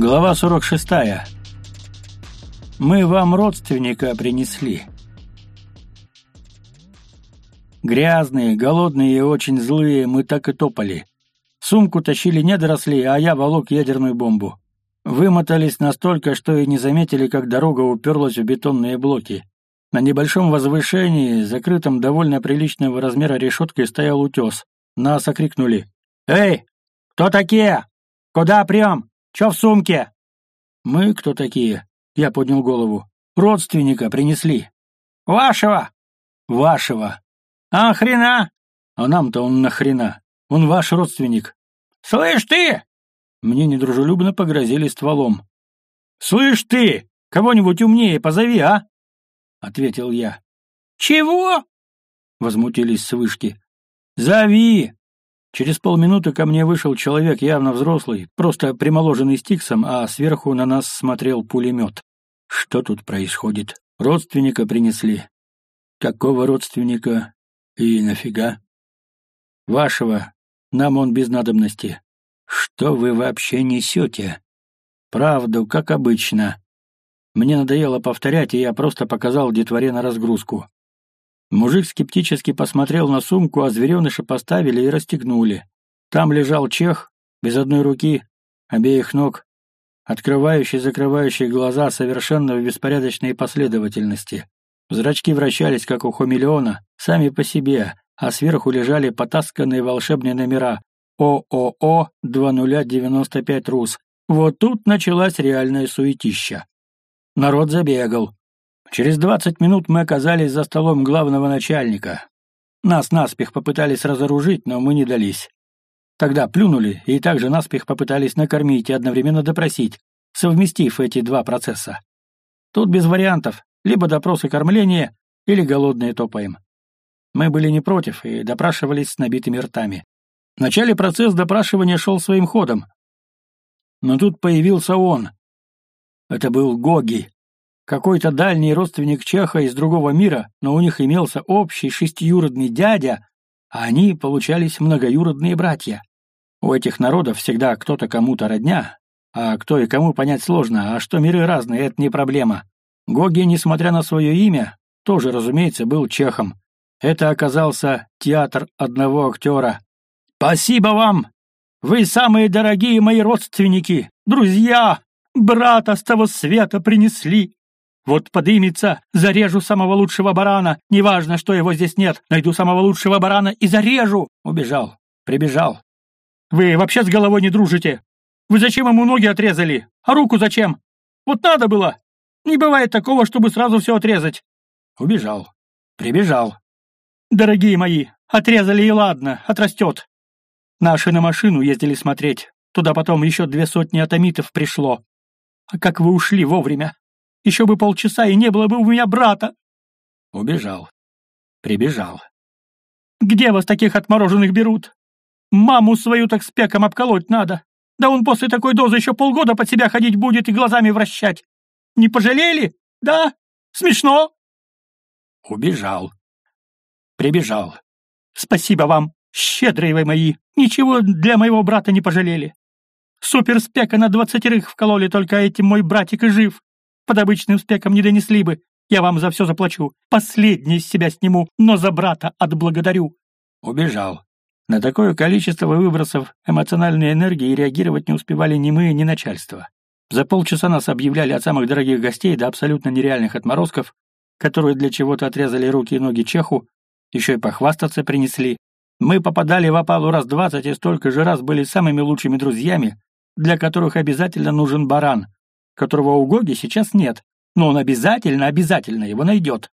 Глава 46. Мы вам родственника принесли. Грязные, голодные и очень злые мы так и топали. Сумку тащили недоросли, а я волок ядерную бомбу. Вымотались настолько, что и не заметили, как дорога уперлась в бетонные блоки. На небольшом возвышении, закрытом довольно приличного размера решеткой, стоял утес. Нас окрикнули. «Эй, кто такие? Куда прям? Че в сумке?» «Мы кто такие?» Я поднял голову. «Родственника принесли». «Вашего?» «Вашего». «А хрена?» «А нам-то он нахрена? Он ваш родственник». «Слышь ты!» Мне недружелюбно погрозили стволом. «Слышь ты! Кого-нибудь умнее позови, а?» — ответил я. «Чего?» — возмутились с вышки. «Зови!» Через полминуты ко мне вышел человек явно взрослый, просто примоложенный стиксом, а сверху на нас смотрел пулемет. Что тут происходит? Родственника принесли. Какого родственника? И нафига? Вашего. Нам он без надобности. Что вы вообще несете? Правду, как обычно. Мне надоело повторять, и я просто показал детворе на разгрузку. Мужик скептически посмотрел на сумку, а звереныша поставили и расстегнули. Там лежал чех, без одной руки, обеих ног, открывающий и закрывающий глаза совершенно в беспорядочной последовательности. Зрачки вращались, как у хамелеона, сами по себе, а сверху лежали потасканные волшебные номера ООО 2095 РУС. Вот тут началась реальная суетища. Народ забегал. Через двадцать минут мы оказались за столом главного начальника. Нас наспех попытались разоружить, но мы не дались. Тогда плюнули и также наспех попытались накормить и одновременно допросить, совместив эти два процесса. Тут без вариантов, либо допрос и кормление, или голодные топаем. Мы были не против и допрашивались с набитыми ртами. Вначале процесс допрашивания шел своим ходом. Но тут появился он. Это был Гоги, какой-то дальний родственник Чеха из другого мира, но у них имелся общий шестиюродный дядя, а они получались многоюродные братья. У этих народов всегда кто-то кому-то родня, а кто и кому понять сложно, а что миры разные — это не проблема. Гоги, несмотря на свое имя, тоже, разумеется, был чехом. Это оказался театр одного актера. «Спасибо вам! Вы самые дорогие мои родственники, друзья! Брата с того света принесли!» Вот подымется, зарежу самого лучшего барана, неважно, что его здесь нет, найду самого лучшего барана и зарежу!» Убежал, прибежал. «Вы вообще с головой не дружите? Вы зачем ему ноги отрезали? А руку зачем? Вот надо было! Не бывает такого, чтобы сразу все отрезать!» Убежал, прибежал. «Дорогие мои, отрезали и ладно, отрастет. Наши на машину ездили смотреть, туда потом еще две сотни атомитов пришло. А как вы ушли вовремя!» Еще бы полчаса, и не было бы у меня брата!» Убежал. Прибежал. «Где вас таких отмороженных берут? Маму свою так спеком обколоть надо. Да он после такой дозы еще полгода под себя ходить будет и глазами вращать. Не пожалели? Да? Смешно?» Убежал. Прибежал. «Спасибо вам, щедрые вы мои. Ничего для моего брата не пожалели. Суперспека на двадцатерых вкололи, только этим мой братик и жив. Под обычным спеком не донесли бы. Я вам за все заплачу. Последний из себя сниму, но за брата отблагодарю». Убежал. На такое количество выбросов эмоциональной энергии реагировать не успевали ни мы, ни начальство. За полчаса нас объявляли от самых дорогих гостей до абсолютно нереальных отморозков, которые для чего-то отрезали руки и ноги чеху, еще и похвастаться принесли. Мы попадали в опалу раз двадцать и столько же раз были самыми лучшими друзьями, для которых обязательно нужен баран, которого у Гоги сейчас нет, но он обязательно, обязательно его найдет.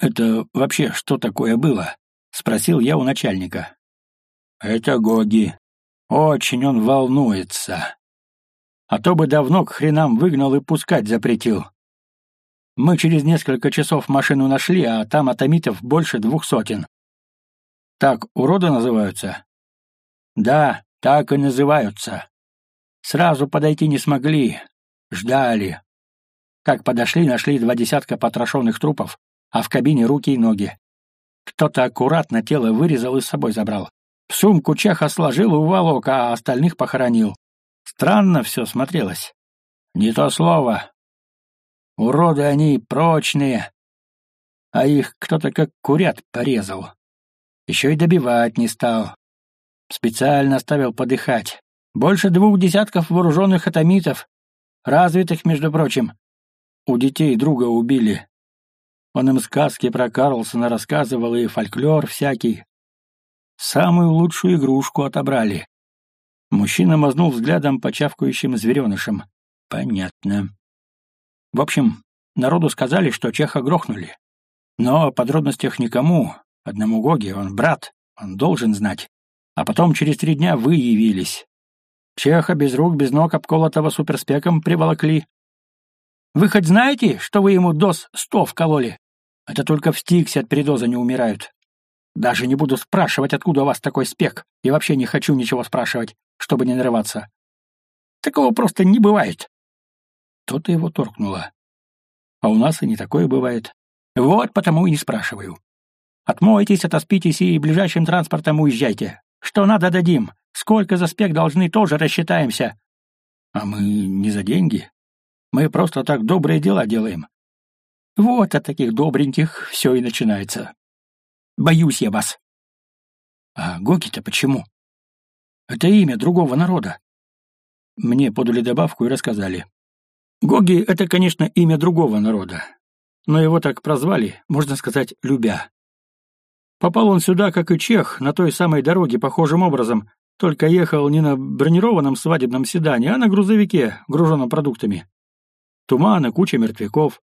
«Это вообще что такое было?» — спросил я у начальника. «Это Гоги. Очень он волнуется. А то бы давно к хренам выгнал и пускать запретил. Мы через несколько часов машину нашли, а там атомитов больше двух сотен. Так уроды называются? Да, так и называются. Сразу подойти не смогли, Ждали. Как подошли, нашли два десятка потрошенных трупов, а в кабине руки и ноги. Кто-то аккуратно тело вырезал и с собой забрал. В сумку чеха сложил и уволок, а остальных похоронил. Странно все смотрелось. Не то слово. Уроды они прочные, а их кто-то как курят порезал. Еще и добивать не стал. Специально оставил подыхать. Больше двух десятков вооруженных атомитов, развитых, между прочим. У детей друга убили. Он им сказки про Карлсона рассказывал и фольклор всякий. Самую лучшую игрушку отобрали. Мужчина мазнул взглядом по чавкающим зверенышам. Понятно. В общем, народу сказали, что Чеха грохнули. Но о подробностях никому. Одному Гоги, он брат, он должен знать. А потом через три дня вы явились. Чеха без рук, без ног, обколотого суперспеком приволокли. Вы хоть знаете, что вы ему доз сто вкололи? Это только в Стиксе от передоза не умирают. Даже не буду спрашивать, откуда у вас такой спек, и вообще не хочу ничего спрашивать, чтобы не нарываться. Такого просто не бывает. То-то его торкнуло. А у нас и не такое бывает. Вот потому и не спрашиваю. Отмойтесь, отоспитесь и ближайшим транспортом уезжайте. Что надо, дадим. Сколько за спек должны, тоже рассчитаемся. А мы не за деньги. Мы просто так добрые дела делаем. Вот от таких добреньких все и начинается. Боюсь я вас. А Гоки-то почему? Это имя другого народа. Мне подали добавку и рассказали. Гоги — это, конечно, имя другого народа, но его так прозвали, можно сказать, любя. Попал он сюда, как и чех, на той самой дороге, похожим образом, только ехал не на бронированном свадебном седане, а на грузовике, груженном продуктами. Туман и куча мертвяков.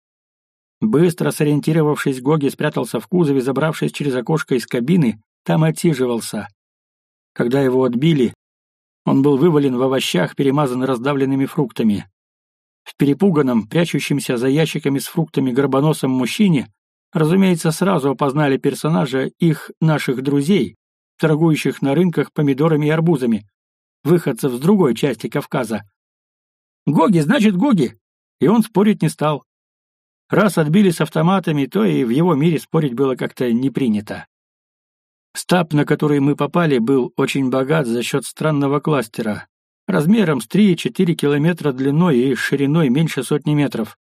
Быстро сориентировавшись, Гоги спрятался в кузове, забравшись через окошко из кабины, там отсиживался. Когда его отбили, он был вывален в овощах, перемазан раздавленными фруктами. В перепуганном, прячущемся за ящиками с фруктами горбоносом мужчине, разумеется, сразу опознали персонажа их наших друзей, торгующих на рынках помидорами и арбузами, выходцев с другой части Кавказа. «Гоги, значит, Гоги!» И он спорить не стал. Раз отбили с автоматами, то и в его мире спорить было как-то не принято. Стаб, на который мы попали, был очень богат за счет странного кластера, размером с 3-4 километра длиной и шириной меньше сотни метров.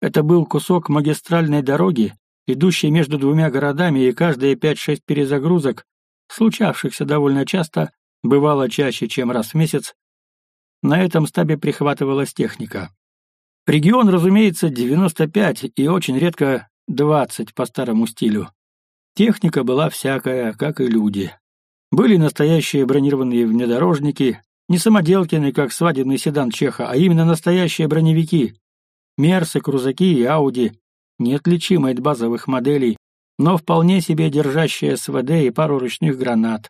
Это был кусок магистральной дороги, идущей между двумя городами, и каждые 5-6 перезагрузок, случавшихся довольно часто, бывало чаще, чем раз в месяц, на этом стабе прихватывалась техника. Регион, разумеется, 95 и очень редко 20 по старому стилю. Техника была всякая, как и люди. Были настоящие бронированные внедорожники, не самоделкины, как свадебный седан Чеха, а именно настоящие броневики. Мерсы, крузаки и Ауди, неотличимые от базовых моделей, но вполне себе держащие СВД и пару ручных гранат.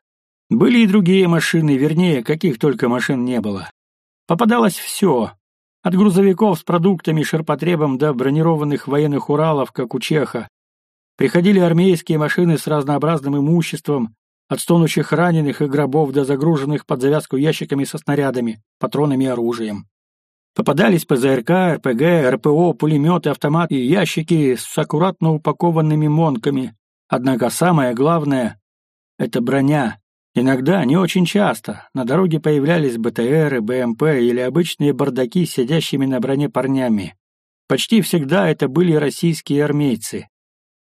Были и другие машины, вернее, каких только машин не было. Попадалось все. От грузовиков с продуктами, ширпотребом до бронированных военных Уралов, как у Чеха. Приходили армейские машины с разнообразным имуществом, от стонущих раненых и гробов до загруженных под завязку ящиками со снарядами, патронами и оружием. Попадались ПЗРК, РПГ, РПО, пулеметы, автоматы и ящики с аккуратно упакованными монками. Однако самое главное — это броня. Иногда, не очень часто, на дороге появлялись БТРы, БМП или обычные бардаки с сидящими на броне парнями. Почти всегда это были российские армейцы.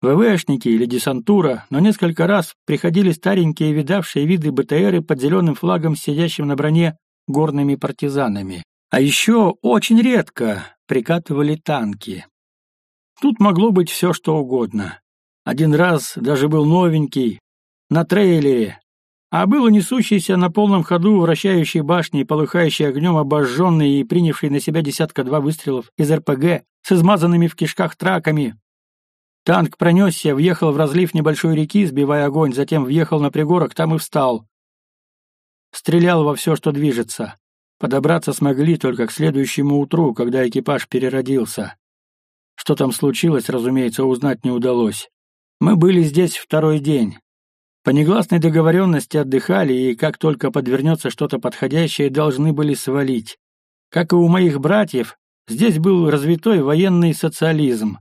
ВВшники или десантура, но несколько раз приходили старенькие видавшие виды БТРы под зеленым флагом сидящим на броне горными партизанами. А еще очень редко прикатывали танки. Тут могло быть все, что угодно. Один раз даже был новенький, на трейлере, а было несущийся на полном ходу вращающей башни, полыхающий огнем обожженный и принявший на себя десятка-два выстрелов из РПГ с измазанными в кишках траками, Танк пронесся, въехал в разлив небольшой реки, сбивая огонь, затем въехал на пригорок, там и встал. Стрелял во все, что движется. Подобраться смогли только к следующему утру, когда экипаж переродился. Что там случилось, разумеется, узнать не удалось. Мы были здесь второй день. По негласной договоренности отдыхали, и как только подвернется что-то подходящее, должны были свалить. Как и у моих братьев, здесь был развитой военный социализм.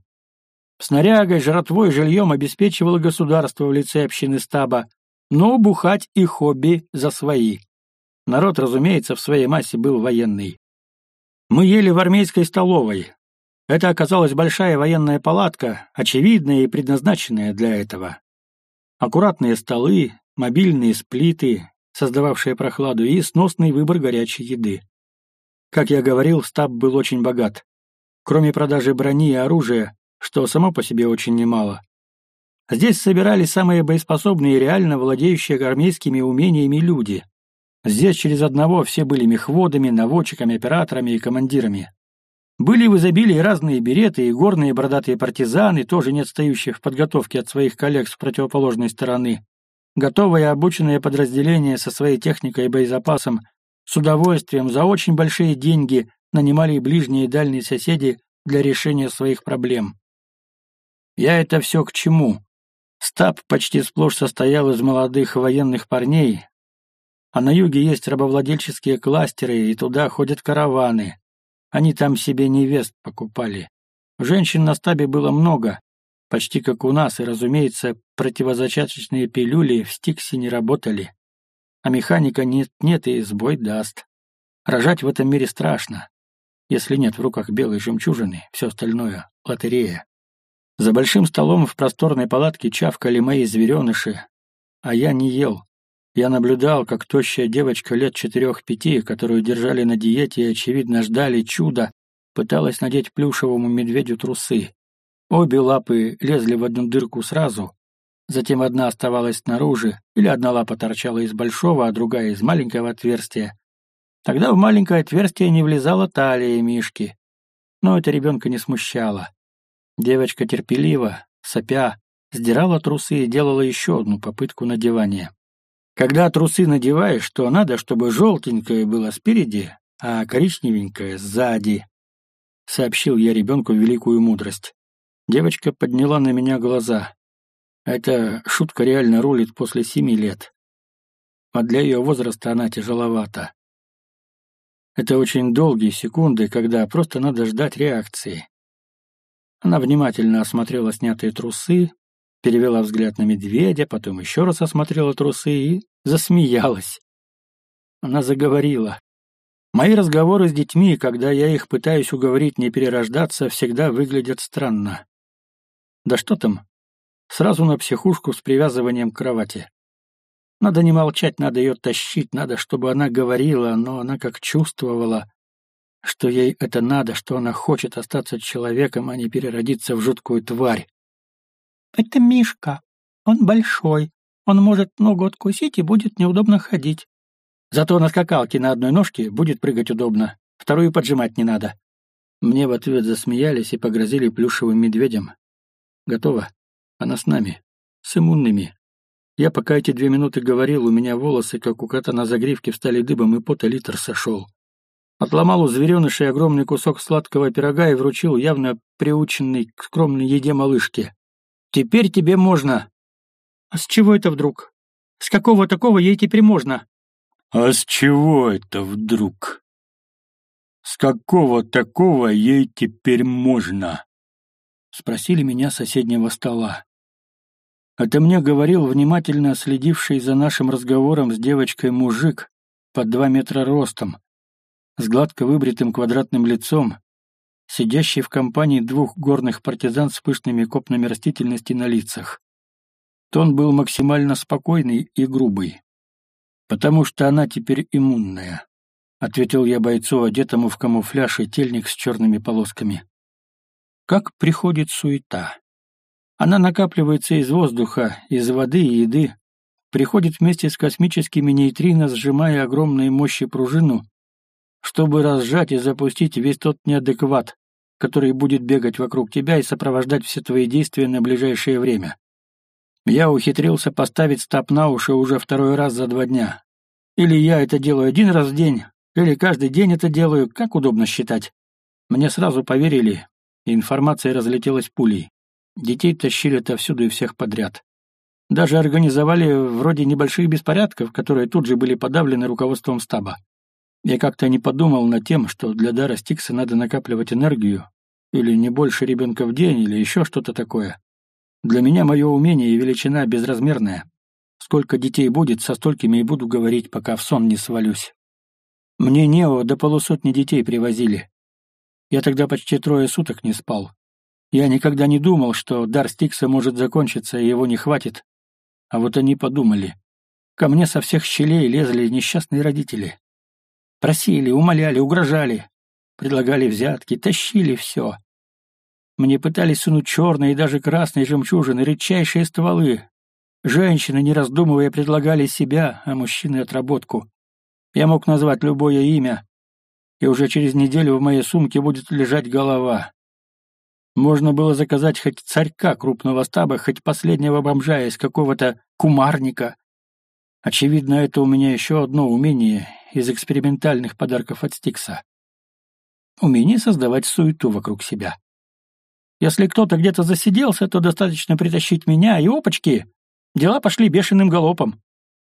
Снарягой, жратвой, жильем обеспечивало государство в лице общины стаба, но бухать и хобби за свои. Народ, разумеется, в своей массе был военный. Мы ели в армейской столовой. Это оказалась большая военная палатка, очевидная и предназначенная для этого. Аккуратные столы, мобильные сплиты, создававшие прохладу, и сносный выбор горячей еды. Как я говорил, стаб был очень богат. Кроме продажи брони и оружия, что само по себе очень немало. Здесь собирались самые боеспособные и реально владеющие армейскими умениями люди. Здесь через одного все были мехводами, наводчиками, операторами и командирами. Были в изобилии разные береты и горные бородатые партизаны, тоже не отстающие в подготовке от своих коллег с противоположной стороны. Готовые обученные подразделения со своей техникой и боезапасом с удовольствием за очень большие деньги нанимали ближние и дальние соседи для решения своих проблем. Я это все к чему? Стаб почти сплошь состоял из молодых военных парней, а на юге есть рабовладельческие кластеры, и туда ходят караваны. Они там себе невест покупали. Женщин на стабе было много, почти как у нас, и, разумеется, противозачаточные пилюли в стиксе не работали. А механика нет-нет и сбой даст. Рожать в этом мире страшно. Если нет в руках белой жемчужины, все остальное — лотерея. За большим столом в просторной палатке чавкали мои звереныши, а я не ел, я наблюдал, как тощая девочка лет четырех-пяти, которую держали на диете и, очевидно, ждали чуда, пыталась надеть плюшевому медведю трусы. Обе лапы лезли в одну дырку сразу, затем одна оставалась снаружи, или одна лапа торчала из большого, а другая из маленького отверстия. Тогда в маленькое отверстие не влезала талия Мишки. Но это ребенка не смущало. Девочка терпеливо, сопя, сдирала трусы и делала еще одну попытку надевания. Когда трусы надеваешь, то надо, чтобы желтенькое было спереди, а коричневенькое сзади. Сообщил я ребенку великую мудрость. Девочка подняла на меня глаза. Эта шутка реально рулит после семи лет. А для ее возраста она тяжеловата. Это очень долгие секунды, когда просто надо ждать реакции. Она внимательно осмотрела снятые трусы, перевела взгляд на медведя, потом еще раз осмотрела трусы и засмеялась. Она заговорила. Мои разговоры с детьми, когда я их пытаюсь уговорить не перерождаться, всегда выглядят странно. Да что там? Сразу на психушку с привязыванием к кровати. Надо не молчать, надо ее тащить, надо, чтобы она говорила, но она как чувствовала, что ей это надо, что она хочет остаться человеком, а не переродиться в жуткую тварь. «Это Мишка. Он большой. Он может ногу откусить и будет неудобно ходить. Зато на скакалке на одной ножке будет прыгать удобно. Вторую поджимать не надо». Мне в ответ засмеялись и погрозили плюшевым медведем. «Готово. Она с нами. С иммунными». Я пока эти две минуты говорил, у меня волосы, как у кота на загривке, встали дыбом, и пота литр сошел. Отломал у зверенышей огромный кусок сладкого пирога и вручил явно приученный к скромной еде малышке. Теперь тебе можно. А с чего это вдруг? С какого такого ей теперь можно? А с чего это вдруг? С какого такого ей теперь можно? Спросили меня с соседнего стола. Это мне говорил внимательно следивший за нашим разговором с девочкой мужик под два метра ростом, с гладко выбритым квадратным лицом, сидящий в компании двух горных партизан с пышными копнами растительности на лицах. Тон был максимально спокойный и грубый. «Потому что она теперь иммунная», — ответил я бойцу, одетому в камуфляж и тельник с черными полосками. «Как приходит суета. Она накапливается из воздуха, из воды и еды, приходит вместе с космическими нейтрино, сжимая огромные мощи пружину, чтобы разжать и запустить весь тот неадекват, который будет бегать вокруг тебя и сопровождать все твои действия на ближайшее время. Я ухитрился поставить стоп на уши уже второй раз за два дня. Или я это делаю один раз в день, или каждый день это делаю, как удобно считать. Мне сразу поверили, и информация разлетелась пулей. Детей тащили отовсюду и всех подряд. Даже организовали вроде небольших беспорядков, которые тут же были подавлены руководством стаба. Я как-то не подумал над тем, что для дара Стикса надо накапливать энергию, или не больше ребенка в день, или еще что-то такое. Для меня мое умение и величина безразмерная. Сколько детей будет, со столькими и буду говорить, пока в сон не свалюсь. Мне Нео до полусотни детей привозили. Я тогда почти трое суток не спал. Я никогда не думал, что дар Стикса может закончиться, и его не хватит. А вот они подумали. Ко мне со всех щелей лезли несчастные родители. Просили, умоляли, угрожали. Предлагали взятки, тащили все. Мне пытались сунуть черные и даже красные жемчужины, редчайшие стволы. Женщины, не раздумывая, предлагали себя, а мужчины — отработку. Я мог назвать любое имя, и уже через неделю в моей сумке будет лежать голова. Можно было заказать хоть царька крупного стаба, хоть последнего бомжа из какого-то кумарника. Очевидно, это у меня еще одно умение из экспериментальных подарков от Стикса. Умение создавать суету вокруг себя. Если кто-то где-то засиделся, то достаточно притащить меня, и опачки, дела пошли бешеным галопом.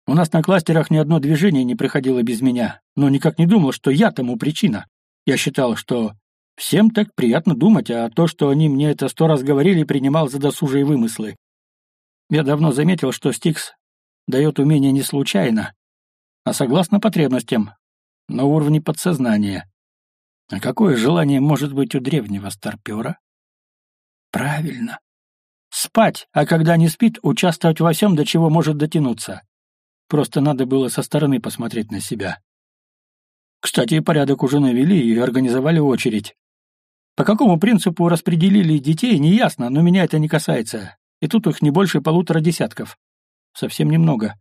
У нас на кластерах ни одно движение не проходило без меня, но никак не думал, что я тому причина. Я считал, что всем так приятно думать, а то, что они мне это сто раз говорили, принимал за досужие вымыслы. Я давно заметил, что Стикс дает умение не случайно, а согласно потребностям, на уровне подсознания. А какое желание может быть у древнего старпера? Правильно. Спать, а когда не спит, участвовать во всем, до чего может дотянуться. Просто надо было со стороны посмотреть на себя. Кстати, порядок уже навели и организовали очередь. По какому принципу распределили детей, неясно, но меня это не касается. И тут их не больше полутора десятков. Совсем немного.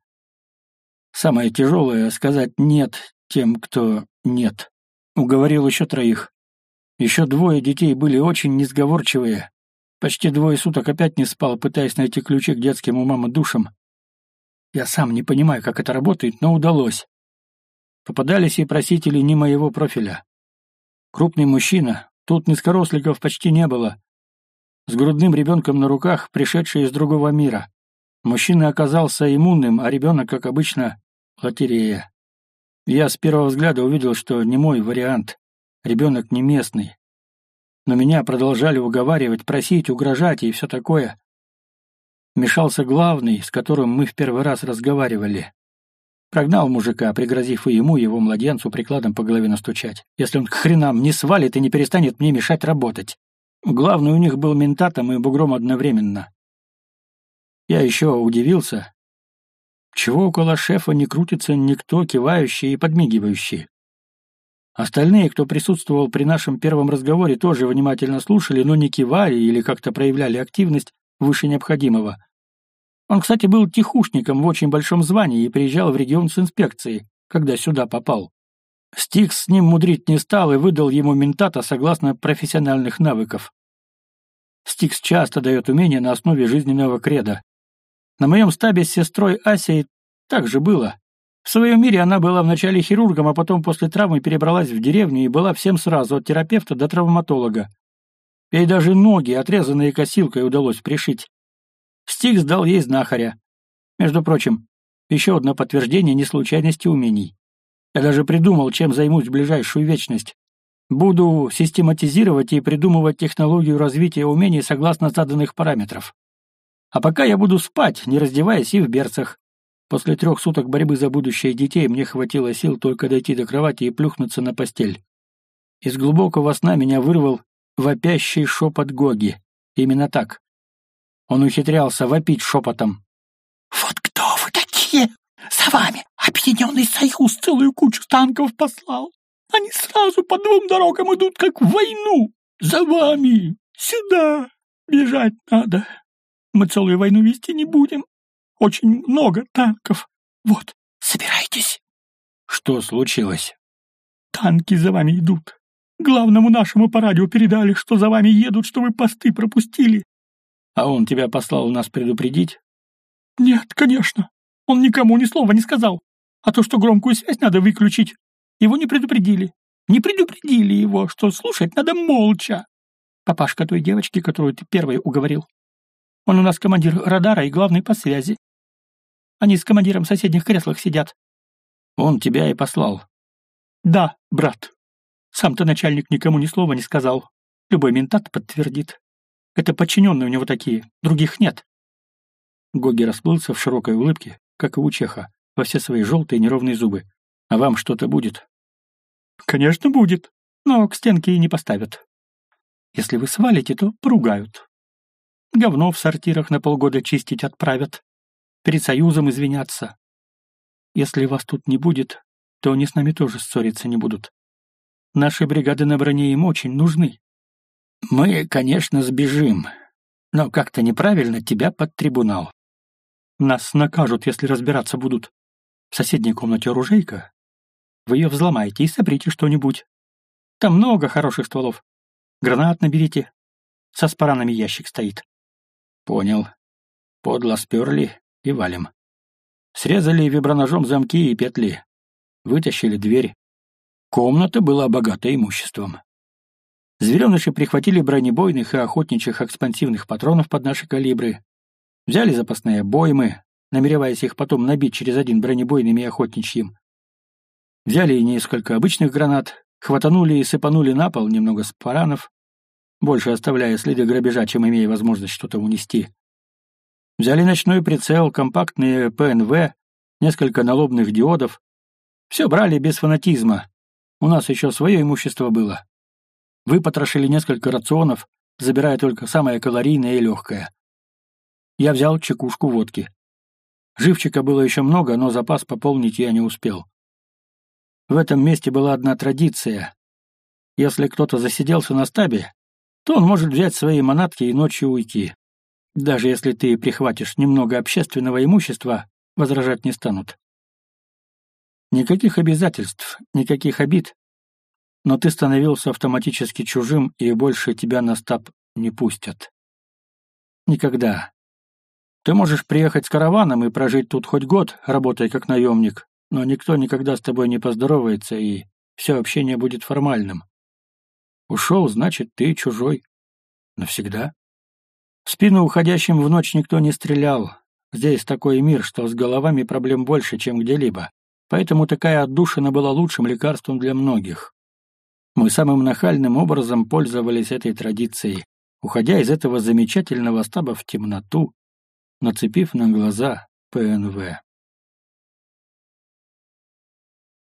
Самое тяжелое — сказать «нет» тем, кто «нет». Уговорил еще троих. Еще двое детей были очень несговорчивые. Почти двое суток опять не спал, пытаясь найти ключи к детским умам и душам. Я сам не понимаю, как это работает, но удалось. Попадались и просители не моего профиля. Крупный мужчина, тут низкоросликов почти не было. С грудным ребенком на руках, пришедший из другого мира. Мужчина оказался иммунным, а ребенок, как обычно, лотерея. Я с первого взгляда увидел, что не мой вариант. Ребенок не местный. Но меня продолжали уговаривать, просить, угрожать и все такое. Мешался главный, с которым мы в первый раз разговаривали. Прогнал мужика, пригрозив и ему, и его младенцу прикладом по голове настучать. Если он к хренам не свалит и не перестанет мне мешать работать. Главный у них был ментатом и бугром одновременно. Я еще удивился, чего около шефа не крутится никто, кивающий и подмигивающий. Остальные, кто присутствовал при нашем первом разговоре, тоже внимательно слушали, но не кивали или как-то проявляли активность выше необходимого. Он, кстати, был тихушником в очень большом звании и приезжал в регион с инспекцией, когда сюда попал. Стикс с ним мудрить не стал и выдал ему ментата согласно профессиональных навыков. Стикс часто дает умения на основе жизненного креда. На моем стабе с сестрой Асей так же было. В своем мире она была вначале хирургом, а потом после травмы перебралась в деревню и была всем сразу, от терапевта до травматолога. Ей даже ноги, отрезанные косилкой, удалось пришить. Стикс дал ей знахаря. Между прочим, еще одно подтверждение неслучайности умений. Я даже придумал, чем займусь в ближайшую вечность. Буду систематизировать и придумывать технологию развития умений согласно заданных параметров. А пока я буду спать, не раздеваясь и в берцах. После трех суток борьбы за будущее детей мне хватило сил только дойти до кровати и плюхнуться на постель. Из глубокого сна меня вырвал вопящий шепот Гоги. Именно так. Он ухитрялся вопить шепотом. «Вот кто вы такие? За вами Объединенный Союз целую кучу танков послал. Они сразу по двум дорогам идут, как в войну. За вами! Сюда! Бежать надо. Мы целую войну вести не будем. Очень много танков. Вот, собирайтесь. Что случилось? Танки за вами идут. Главному нашему по радио передали, что за вами едут, что вы посты пропустили. А он тебя послал нас предупредить? Нет, конечно. Он никому ни слова не сказал. А то, что громкую связь надо выключить, его не предупредили. Не предупредили его, что слушать надо молча. Папашка той девочки, которую ты первой уговорил. Он у нас командир радара и главный по связи. Они с командиром в соседних креслах сидят. Он тебя и послал. Да, брат. Сам-то начальник никому ни слова не сказал. Любой ментат подтвердит. Это подчиненные у него такие, других нет. Гоги расплылся в широкой улыбке, как и у Чеха, во все свои желтые неровные зубы. «А вам что-то будет?» Конечно, будет, но к стенке и не поставят. Если вы свалите, то поругают. Говно в сортирах на полгода чистить отправят. Перед Союзом извиняться. Если вас тут не будет, то они с нами тоже ссориться не будут. Наши бригады на броне им очень нужны. Мы, конечно, сбежим, но как-то неправильно тебя под трибунал. Нас накажут, если разбираться будут. В соседней комнате оружейка. Вы ее взломаете и соберите что-нибудь. Там много хороших стволов. Гранат наберите. Со спаранами ящик стоит. Понял. Подло сперли и валим. Срезали виброножом замки и петли. Вытащили дверь. Комната была богата имуществом. Звереныши прихватили бронебойных и охотничьих экспансивных патронов под наши калибры, взяли запасные обоймы, намереваясь их потом набить через один бронебойным и охотничьим. Взяли и несколько обычных гранат, хватанули и сыпанули на пол немного спаранов, больше оставляя следы грабежа, чем имея возможность что-то унести. Взяли ночной прицел, компактные ПНВ, несколько налобных диодов. Все брали без фанатизма. У нас еще свое имущество было. Выпотрошили несколько рационов, забирая только самое калорийное и легкое. Я взял чекушку водки. Живчика было еще много, но запас пополнить я не успел. В этом месте была одна традиция. Если кто-то засиделся на стабе, то он может взять свои манатки и ночью уйти. Даже если ты прихватишь немного общественного имущества, возражать не станут. Никаких обязательств, никаких обид, но ты становился автоматически чужим, и больше тебя на стаб не пустят. Никогда. Ты можешь приехать с караваном и прожить тут хоть год, работая как наемник, но никто никогда с тобой не поздоровается, и все общение будет формальным. Ушел, значит, ты чужой. Навсегда. В спину уходящим в ночь никто не стрелял. Здесь такой мир, что с головами проблем больше, чем где-либо. Поэтому такая отдушина была лучшим лекарством для многих. Мы самым нахальным образом пользовались этой традицией, уходя из этого замечательного стаба в темноту, нацепив на глаза ПНВ.